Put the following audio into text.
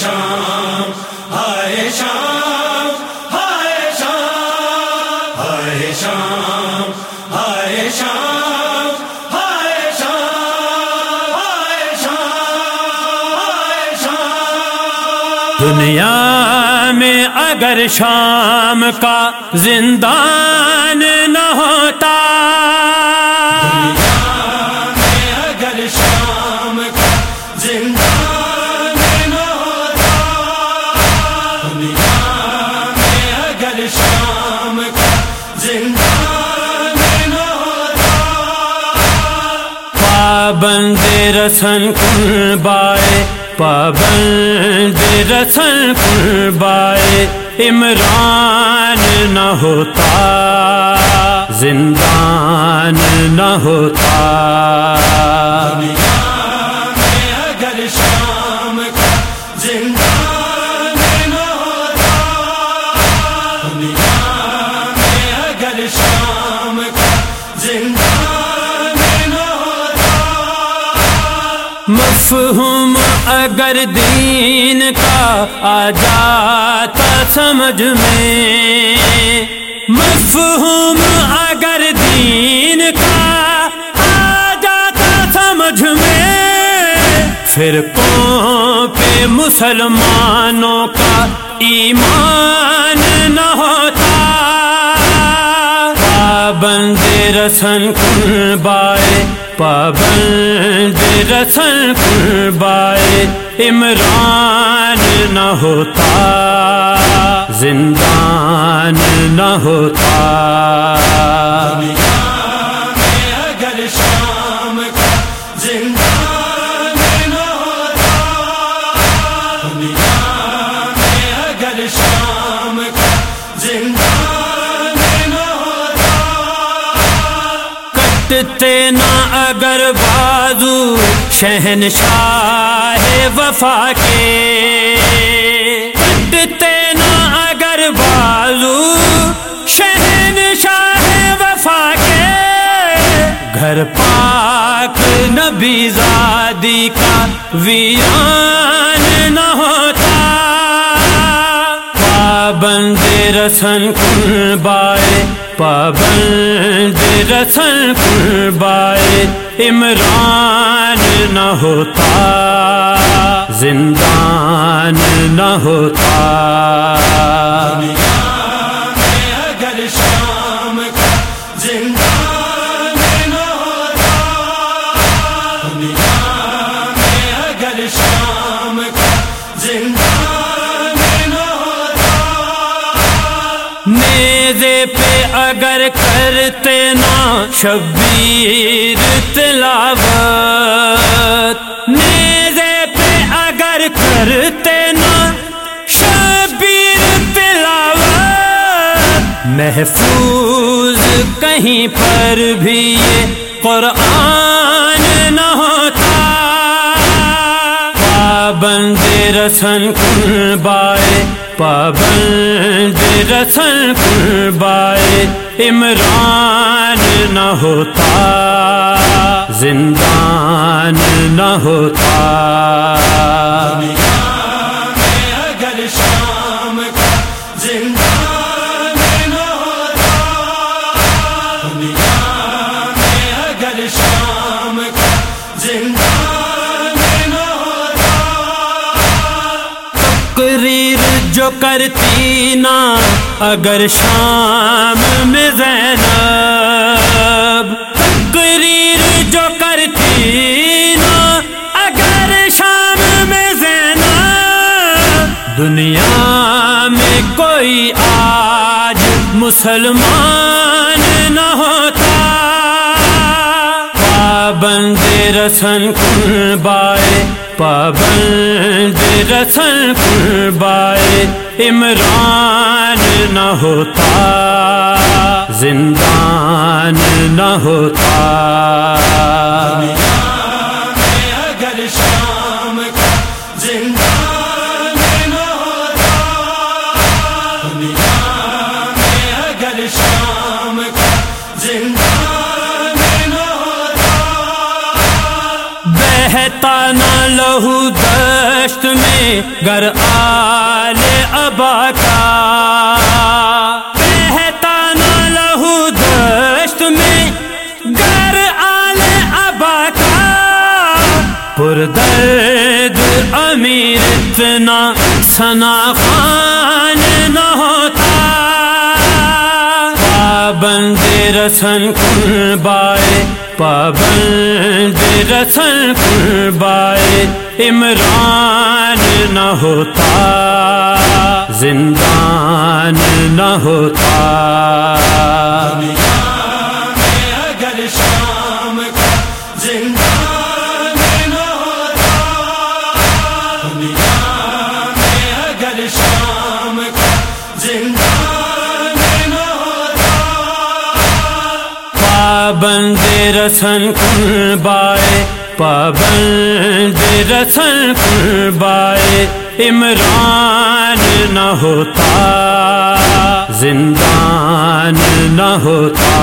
شام شام شام شام۔ دنیا میں اگر شام کا زندان نہ ہوتا پابند رسن کن بائے پابند رسن کن بائے عمران نہ ہوتا زندان نہ ہوتا۔ مفہوم اگر دین کا آ جاتا سمجھ میں۔ مفہوم اگر دین کا آ جاتا سمجھ میں۔ پھر پہ مسلمانوں کا ایمان نہ ہوتا۔ پابند رسن کن بائے پابند رسن قربائے بائے عمران نہ ہوتا زندان نہ ہوتا۔ کٹتے نہ اگر بازو شہنشاہ وفا کے۔ کٹتے نہ اگر بازو شہنشاہ وفا کے۔ گھر پاک نبی زادی کا ویران نہ ہوتا۔ پابند رسن کن بائے پابند رسل قربائے عمران نہ ہوتا زندان نہ ہوتا۔ اگر کرتے نا شبیر تلاوت نیزے پہ اگر کرتے نا شبیر تلاوت محفوظ کہیں پر بھی یہ قرآن نہ ہوتا پابند رسن کن بائے پابند رسن قربائے عمران نہ ہوتا زندان نہ ہوتا۔ کرتی نا، اگر شام میں زینب تقریر جو کرتی نا، اگر شام میں زینب دنیا میں کوئی آج مسلمان نہ ہوتا۔ پابند رسن کن بائے پابند رسن کن بائے عمران نہ ہوتا زندان نہ ہوتا۔ بہتا نہ لہو دشت میں، گر آل ابا کا۔ بہتا نہ لہو دشت میں، گر آل ابا کا۔ پردرد امیر اتنا سنا خان نہ ہوتا۔ پابند رسن کن بائے پابند رسن کن بائے عمران نہ ہوتا زندان نہ ہوتا اگر شام کا زندان نہ ہوتا اگر شام کا زندان نہ ہوتا۔ پابند رسن کن بائے پابند رسن کن بائے عمران نہ ہوتا زندان نہ ہوتا۔